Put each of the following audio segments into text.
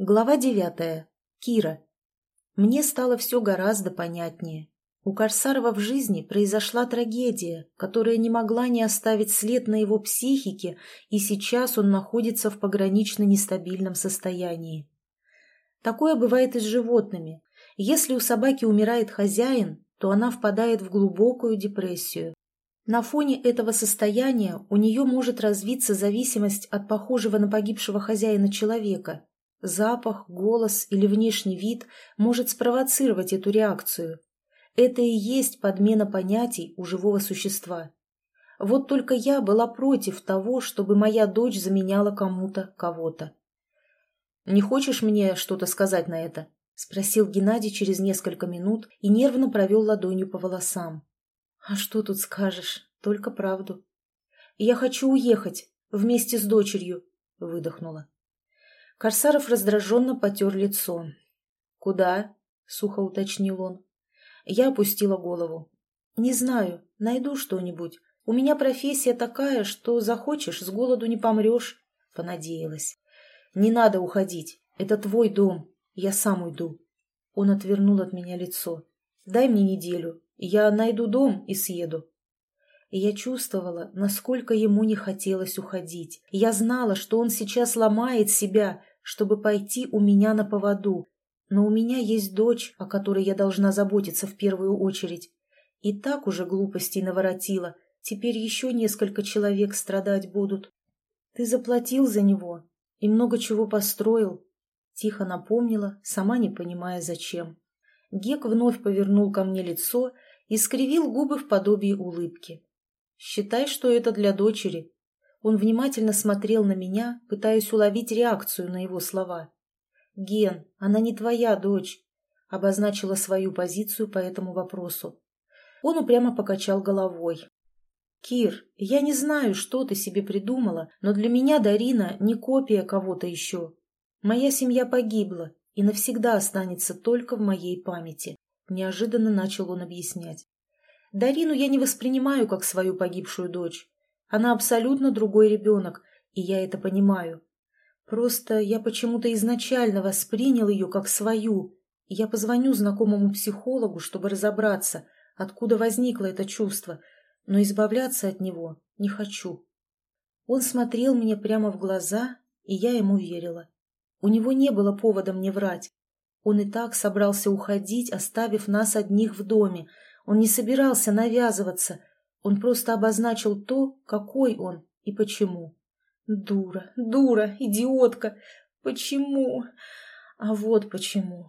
Глава девятая. Кира. Мне стало все гораздо понятнее. У Корсарова в жизни произошла трагедия, которая не могла не оставить след на его психике, и сейчас он находится в погранично нестабильном состоянии. Такое бывает и с животными. Если у собаки умирает хозяин, то она впадает в глубокую депрессию. На фоне этого состояния у нее может развиться зависимость от похожего на погибшего хозяина человека, Запах, голос или внешний вид может спровоцировать эту реакцию. Это и есть подмена понятий у живого существа. Вот только я была против того, чтобы моя дочь заменяла кому-то кого-то. «Не хочешь мне что-то сказать на это?» – спросил Геннадий через несколько минут и нервно провел ладонью по волосам. «А что тут скажешь? Только правду». «Я хочу уехать вместе с дочерью», – выдохнула. Корсаров раздраженно потер лицо. «Куда?» — сухо уточнил он. Я опустила голову. «Не знаю, найду что-нибудь. У меня профессия такая, что захочешь, с голоду не помрешь», — понадеялась. «Не надо уходить. Это твой дом. Я сам уйду». Он отвернул от меня лицо. «Дай мне неделю. Я найду дом и съеду». Я чувствовала, насколько ему не хотелось уходить. Я знала, что он сейчас ломает себя, чтобы пойти у меня на поводу, но у меня есть дочь, о которой я должна заботиться в первую очередь. И так уже глупостей наворотила, теперь еще несколько человек страдать будут. Ты заплатил за него и много чего построил, — тихо напомнила, сама не понимая зачем. Гек вновь повернул ко мне лицо и скривил губы в подобии улыбки. «Считай, что это для дочери. Он внимательно смотрел на меня, пытаясь уловить реакцию на его слова. «Ген, она не твоя дочь», — обозначила свою позицию по этому вопросу. Он упрямо покачал головой. «Кир, я не знаю, что ты себе придумала, но для меня Дарина не копия кого-то еще. Моя семья погибла и навсегда останется только в моей памяти», — неожиданно начал он объяснять. «Дарину я не воспринимаю как свою погибшую дочь. Она абсолютно другой ребенок, и я это понимаю. Просто я почему-то изначально воспринял ее как свою, я позвоню знакомому психологу, чтобы разобраться, откуда возникло это чувство, но избавляться от него не хочу. Он смотрел мне прямо в глаза, и я ему верила. У него не было повода мне врать. Он и так собрался уходить, оставив нас одних в доме. Он не собирался навязываться, он просто обозначил то, какой он и почему. Дура, дура, идиотка. Почему? А вот почему.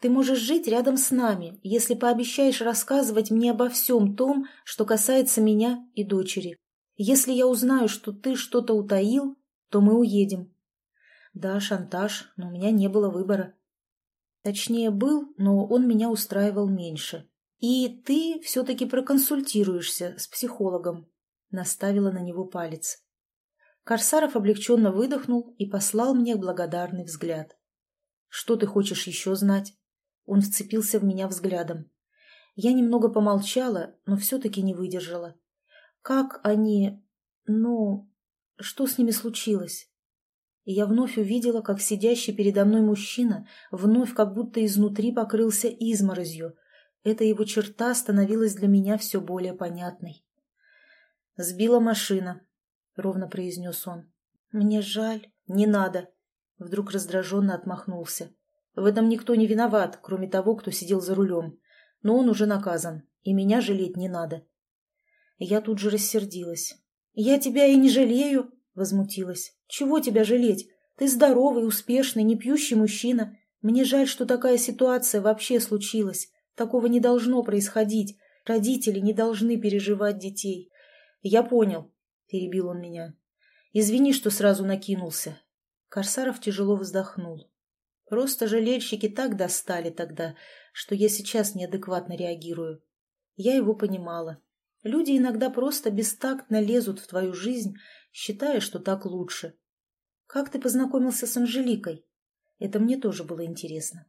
Ты можешь жить рядом с нами, если пообещаешь рассказывать мне обо всем том, что касается меня и дочери. Если я узнаю, что ты что-то утаил, то мы уедем. Да, шантаж, но у меня не было выбора. Точнее, был, но он меня устраивал меньше. «И ты все-таки проконсультируешься с психологом», — наставила на него палец. Корсаров облегченно выдохнул и послал мне благодарный взгляд. «Что ты хочешь еще знать?» Он вцепился в меня взглядом. Я немного помолчала, но все-таки не выдержала. «Как они... ну... что с ними случилось?» И я вновь увидела, как сидящий передо мной мужчина вновь как будто изнутри покрылся изморозью, эта его черта становилась для меня все более понятной. «Сбила машина», — ровно произнес он. «Мне жаль. Не надо». Вдруг раздраженно отмахнулся. «В этом никто не виноват, кроме того, кто сидел за рулем. Но он уже наказан, и меня жалеть не надо». Я тут же рассердилась. «Я тебя и не жалею», — возмутилась. «Чего тебя жалеть? Ты здоровый, успешный, не пьющий мужчина. Мне жаль, что такая ситуация вообще случилась. Такого не должно происходить. Родители не должны переживать детей. Я понял, перебил он меня. Извини, что сразу накинулся. Корсаров тяжело вздохнул. Просто жалельщики так достали тогда, что я сейчас неадекватно реагирую. Я его понимала. Люди иногда просто бестактно лезут в твою жизнь, считая, что так лучше. Как ты познакомился с Анжеликой? Это мне тоже было интересно.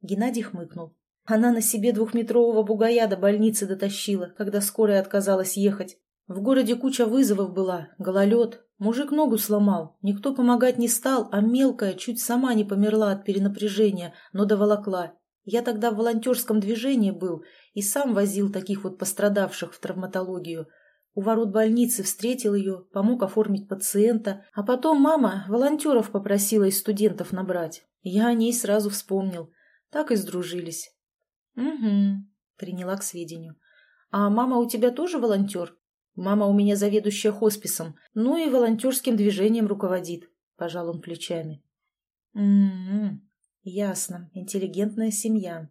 Геннадий хмыкнул. Она на себе двухметрового бугая до больницы дотащила, когда скорая отказалась ехать. В городе куча вызовов была, гололед. Мужик ногу сломал. Никто помогать не стал, а мелкая чуть сама не померла от перенапряжения, но доволокла. Я тогда в волонтерском движении был и сам возил таких вот пострадавших в травматологию. У ворот больницы встретил ее, помог оформить пациента, а потом мама волонтеров попросила из студентов набрать. Я о ней сразу вспомнил. Так и сдружились. «Угу», — приняла к сведению. «А мама у тебя тоже волонтер?» «Мама у меня заведующая хосписом, ну и волонтерским движением руководит», — пожал он плечами. Ясно, интеллигентная семья.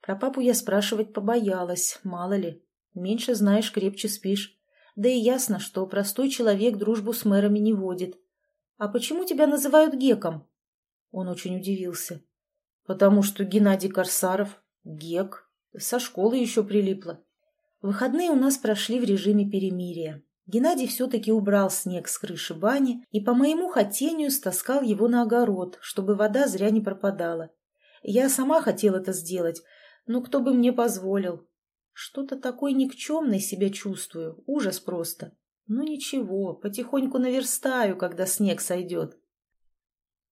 Про папу я спрашивать побоялась, мало ли. Меньше знаешь, крепче спишь. Да и ясно, что простой человек дружбу с мэрами не водит. А почему тебя называют Геком? Он очень удивился. Потому что Геннадий Корсаров, Гек, со школы еще прилипло. Выходные у нас прошли в режиме перемирия. Геннадий все-таки убрал снег с крыши бани и по моему хотению стаскал его на огород, чтобы вода зря не пропадала. Я сама хотела это сделать, но кто бы мне позволил? Что-то такой никчемной себя чувствую, ужас просто. Ну ничего, потихоньку наверстаю, когда снег сойдет.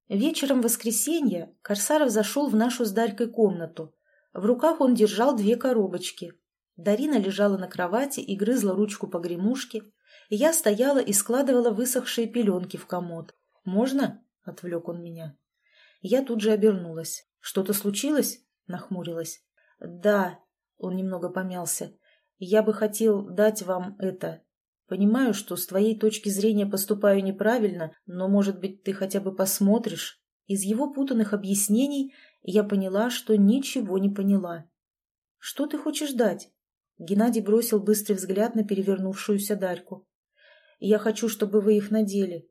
Вечером воскресенья Корсаров зашел в нашу с Дарькой комнату. В руках он держал две коробочки. Дарина лежала на кровати и грызла ручку погремушки. Я стояла и складывала высохшие пеленки в комод. «Можно?» — отвлек он меня. Я тут же обернулась. «Что-то случилось?» — нахмурилась. «Да», — он немного помялся. «Я бы хотел дать вам это. Понимаю, что с твоей точки зрения поступаю неправильно, но, может быть, ты хотя бы посмотришь?» Из его путанных объяснений я поняла, что ничего не поняла. «Что ты хочешь дать?» Геннадий бросил быстрый взгляд на перевернувшуюся Дарьку. Я хочу, чтобы вы их надели».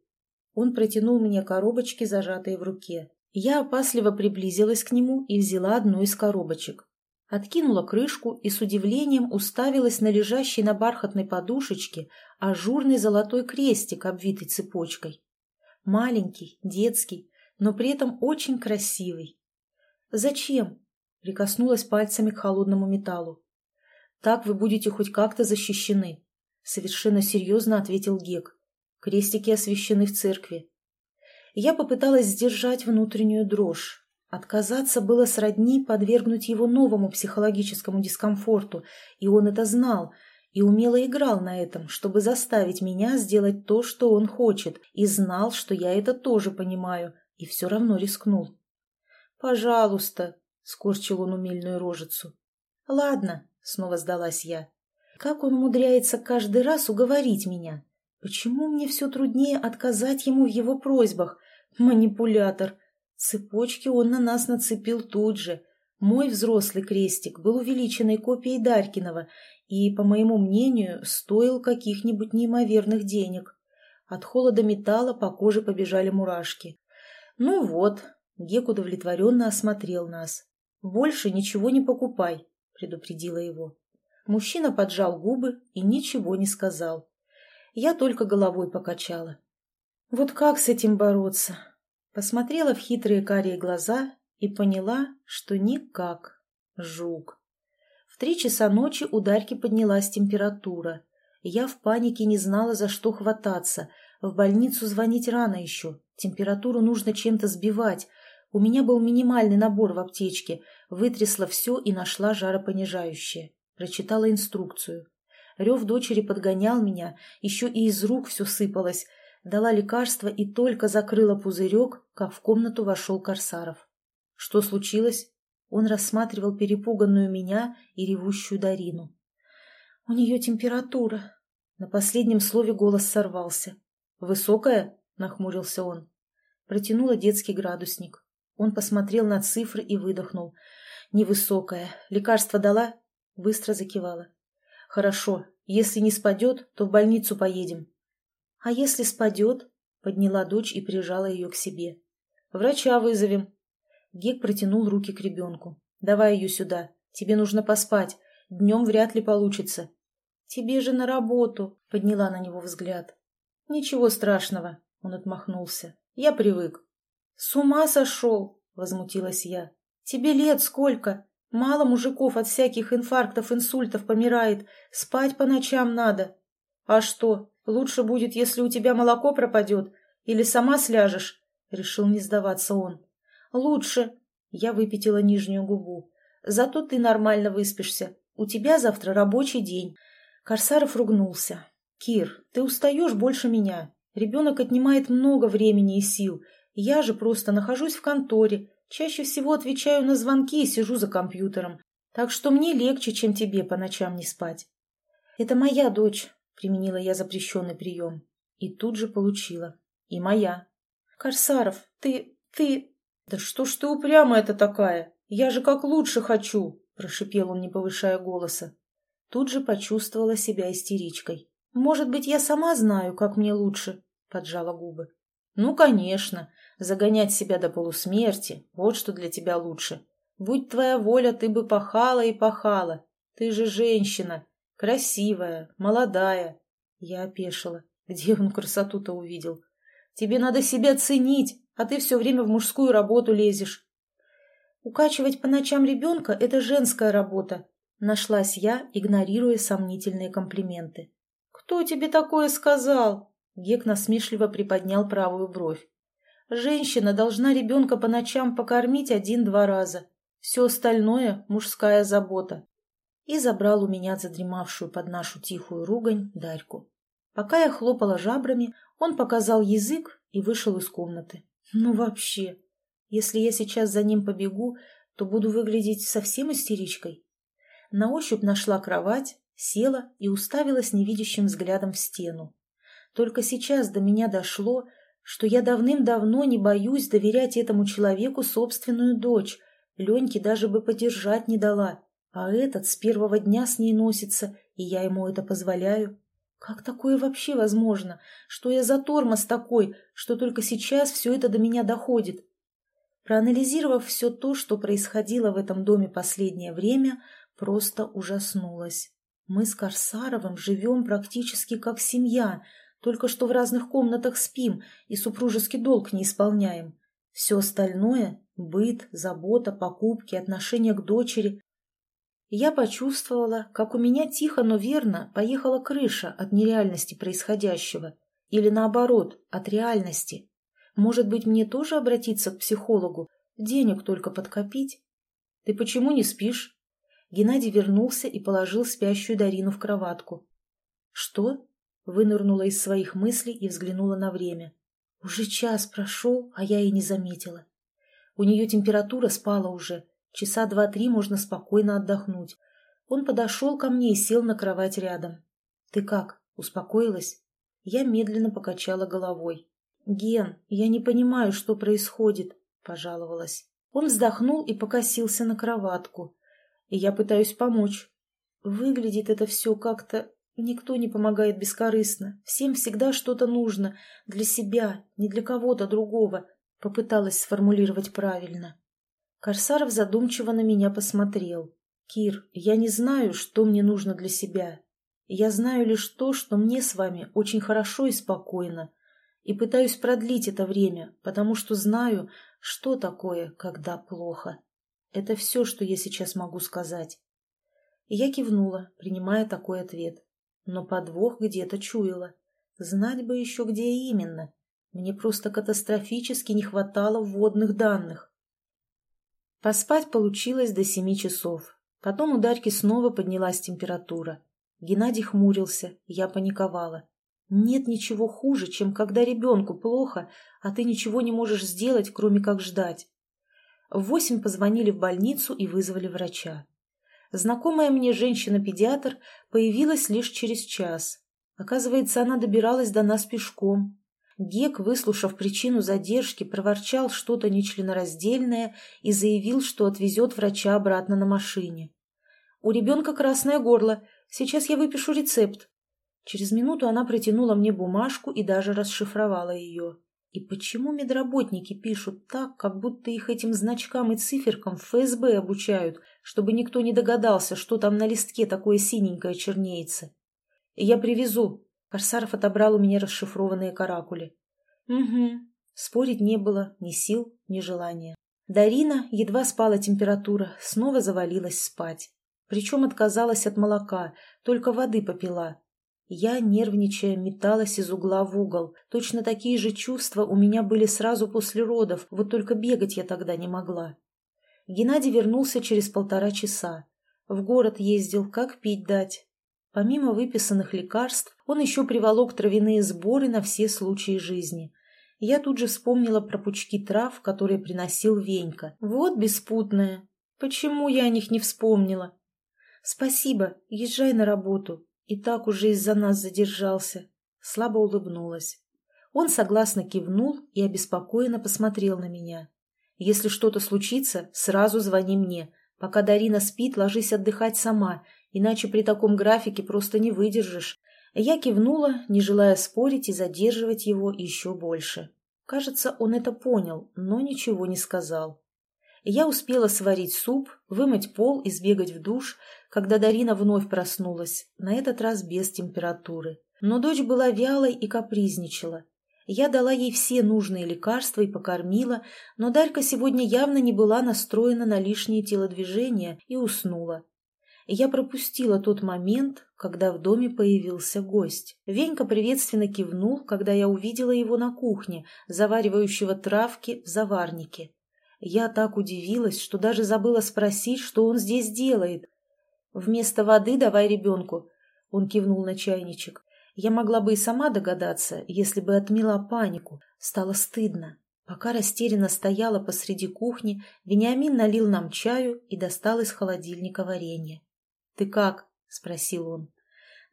Он протянул мне коробочки, зажатые в руке. Я опасливо приблизилась к нему и взяла одну из коробочек. Откинула крышку и с удивлением уставилась на лежащий на бархатной подушечке ажурный золотой крестик, обвитый цепочкой. Маленький, детский, но при этом очень красивый. «Зачем?» — прикоснулась пальцами к холодному металлу. «Так вы будете хоть как-то защищены. — совершенно серьезно ответил Гек. «Крестики освящены в церкви». Я попыталась сдержать внутреннюю дрожь. Отказаться было сродни подвергнуть его новому психологическому дискомфорту, и он это знал, и умело играл на этом, чтобы заставить меня сделать то, что он хочет, и знал, что я это тоже понимаю, и все равно рискнул. «Пожалуйста», — скорчил он умельную рожицу. «Ладно», — снова сдалась я. Как он умудряется каждый раз уговорить меня? Почему мне все труднее отказать ему в его просьбах? Манипулятор. Цепочки он на нас нацепил тут же. Мой взрослый крестик был увеличенной копией Дарькиного и, по моему мнению, стоил каких-нибудь неимоверных денег. От холода металла по коже побежали мурашки. «Ну вот», — Гек удовлетворенно осмотрел нас. «Больше ничего не покупай», — предупредила его. Мужчина поджал губы и ничего не сказал. Я только головой покачала. Вот как с этим бороться? Посмотрела в хитрые карие глаза и поняла, что никак. Жук. В три часа ночи у Дарьки поднялась температура. Я в панике не знала, за что хвататься. В больницу звонить рано еще. Температуру нужно чем-то сбивать. У меня был минимальный набор в аптечке. Вытрясла все и нашла жаропонижающее. Прочитала инструкцию. Рев дочери подгонял меня, еще и из рук все сыпалось. Дала лекарство и только закрыла пузырек, как в комнату вошел Корсаров. Что случилось? Он рассматривал перепуганную меня и ревущую Дарину. «У нее температура». На последнем слове голос сорвался. «Высокая?» — нахмурился он. Протянула детский градусник. Он посмотрел на цифры и выдохнул. «Невысокая. Лекарство дала?» Быстро закивала. «Хорошо. Если не спадет, то в больницу поедем». «А если спадет?» Подняла дочь и прижала ее к себе. «Врача вызовем». Гек протянул руки к ребенку. «Давай ее сюда. Тебе нужно поспать. Днем вряд ли получится». «Тебе же на работу», — подняла на него взгляд. «Ничего страшного», — он отмахнулся. «Я привык». «С ума сошел», — возмутилась я. «Тебе лет сколько? Мало мужиков от всяких инфарктов, инсультов помирает. Спать по ночам надо. «А что, лучше будет, если у тебя молоко пропадет? Или сама сляжешь?» Решил не сдаваться он. «Лучше». Я выпятила нижнюю губу. «Зато ты нормально выспишься. У тебя завтра рабочий день». Корсаров ругнулся. «Кир, ты устаешь больше меня. Ребенок отнимает много времени и сил. Я же просто нахожусь в конторе, чаще всего отвечаю на звонки и сижу за компьютером. Так что мне легче, чем тебе по ночам не спать». «Это моя дочь», — применила я запрещенный прием. И тут же получила. «И моя». «Корсаров, ты... ты...» «Да что ж ты упрямая-то такая? Я же как лучше хочу!» — прошипел он, не повышая голоса. Тут же почувствовала себя истеричкой. «Может быть, я сама знаю, как мне лучше?» — поджала губы. «Ну, конечно. Загонять себя до полусмерти — вот что для тебя лучше. Будь твоя воля, ты бы пахала и пахала. Ты же женщина, красивая, молодая». Я опешила. Где он красоту-то увидел? «Тебе надо себя ценить, а ты все время в мужскую работу лезешь». «Укачивать по ночам ребенка — это женская работа», — нашлась я, игнорируя сомнительные комплименты. «Кто тебе такое сказал?» Гек насмешливо приподнял правую бровь. «Женщина должна ребенка по ночам покормить один-два раза. Все остальное — мужская забота». И забрал у меня задремавшую под нашу тихую ругань Дарьку. Пока я хлопала жабрами, он показал язык и вышел из комнаты. Ну вообще, если я сейчас за ним побегу, то буду выглядеть совсем истеричкой. На ощупь нашла кровать, села и уставилась невидящим взглядом в стену. Только сейчас до меня дошло, что я давным-давно не боюсь доверять этому человеку собственную дочь. Леньке даже бы подержать не дала, а этот с первого дня с ней носится, и я ему это позволяю. Как такое вообще возможно? Что я за тормоз такой, что только сейчас все это до меня доходит? Проанализировав все то, что происходило в этом доме последнее время, просто ужаснулась. Мы с Корсаровым живем практически как семья, только что в разных комнатах спим и супружеский долг не исполняем. Все остальное – быт, забота, покупки, отношения к дочери. Я почувствовала, как у меня тихо, но верно поехала крыша от нереальности происходящего. Или наоборот, от реальности. Может быть, мне тоже обратиться к психологу? Денег только подкопить? Ты почему не спишь? Геннадий вернулся и положил спящую Дарину в кроватку. «Что?» — вынырнула из своих мыслей и взглянула на время. «Уже час прошел, а я и не заметила. У нее температура спала уже. Часа два-три можно спокойно отдохнуть. Он подошел ко мне и сел на кровать рядом. «Ты как, успокоилась?» Я медленно покачала головой. «Ген, я не понимаю, что происходит», — пожаловалась. Он вздохнул и покосился на кроватку и я пытаюсь помочь. Выглядит это все как-то... Никто не помогает бескорыстно. Всем всегда что-то нужно. Для себя, не для кого-то другого. Попыталась сформулировать правильно. Корсаров задумчиво на меня посмотрел. «Кир, я не знаю, что мне нужно для себя. Я знаю лишь то, что мне с вами очень хорошо и спокойно. И пытаюсь продлить это время, потому что знаю, что такое, когда плохо». Это все, что я сейчас могу сказать. И я кивнула, принимая такой ответ. Но подвох где-то чуяла. Знать бы еще, где именно. Мне просто катастрофически не хватало вводных данных. Поспать получилось до семи часов. Потом у Дарьки снова поднялась температура. Геннадий хмурился, я паниковала. Нет ничего хуже, чем когда ребенку плохо, а ты ничего не можешь сделать, кроме как ждать. В восемь позвонили в больницу и вызвали врача. Знакомая мне женщина-педиатр появилась лишь через час. Оказывается, она добиралась до нас пешком. Гек, выслушав причину задержки, проворчал что-то нечленораздельное и заявил, что отвезет врача обратно на машине. «У ребенка красное горло. Сейчас я выпишу рецепт». Через минуту она протянула мне бумажку и даже расшифровала ее. И почему медработники пишут так, как будто их этим значкам и циферкам в ФСБ обучают, чтобы никто не догадался, что там на листке такое синенькое чернеется? Я привезу. Корсаров отобрал у меня расшифрованные каракули. Угу. Спорить не было ни сил, ни желания. Дарина, едва спала температура, снова завалилась спать. Причем отказалась от молока, только воды попила. Я, нервничая, металась из угла в угол. Точно такие же чувства у меня были сразу после родов, вот только бегать я тогда не могла. Геннадий вернулся через полтора часа. В город ездил, как пить дать. Помимо выписанных лекарств, он еще приволок травяные сборы на все случаи жизни. Я тут же вспомнила про пучки трав, которые приносил Венька. Вот беспутная. Почему я о них не вспомнила? Спасибо, езжай на работу. И так уже из-за нас задержался. Слабо улыбнулась. Он согласно кивнул и обеспокоенно посмотрел на меня. Если что-то случится, сразу звони мне. Пока Дарина спит, ложись отдыхать сама, иначе при таком графике просто не выдержишь. Я кивнула, не желая спорить и задерживать его еще больше. Кажется, он это понял, но ничего не сказал. Я успела сварить суп, вымыть пол и сбегать в душ, когда Дарина вновь проснулась, на этот раз без температуры. Но дочь была вялой и капризничала. Я дала ей все нужные лекарства и покормила, но Дарька сегодня явно не была настроена на лишние телодвижения и уснула. Я пропустила тот момент, когда в доме появился гость. Венька приветственно кивнул, когда я увидела его на кухне, заваривающего травки в заварнике. Я так удивилась, что даже забыла спросить, что он здесь делает. «Вместо воды давай ребенку», — он кивнул на чайничек. Я могла бы и сама догадаться, если бы отмела панику. Стало стыдно. Пока растерянно стояла посреди кухни, Вениамин налил нам чаю и достал из холодильника варенье. «Ты как?» — спросил он.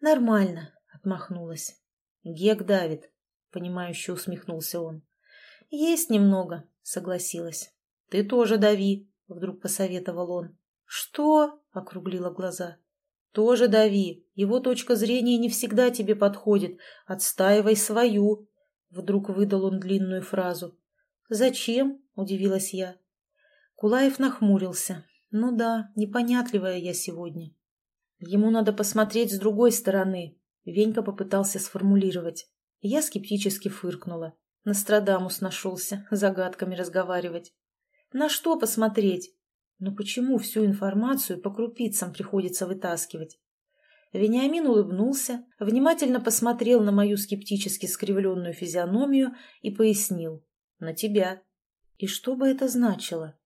«Нормально», — отмахнулась. «Гек давит», — понимающе усмехнулся он. «Есть немного», — согласилась. «Ты тоже дави», — вдруг посоветовал он. «Что?» — округлила глаза. «Тоже дави. Его точка зрения не всегда тебе подходит. Отстаивай свою». Вдруг выдал он длинную фразу. «Зачем?» — удивилась я. Кулаев нахмурился. «Ну да, непонятливая я сегодня». «Ему надо посмотреть с другой стороны», — Венька попытался сформулировать. Я скептически фыркнула. Нострадамус нашелся, загадками разговаривать. «На что посмотреть?» Но почему всю информацию по крупицам приходится вытаскивать? Вениамин улыбнулся, внимательно посмотрел на мою скептически скривленную физиономию и пояснил. «На тебя». И что бы это значило?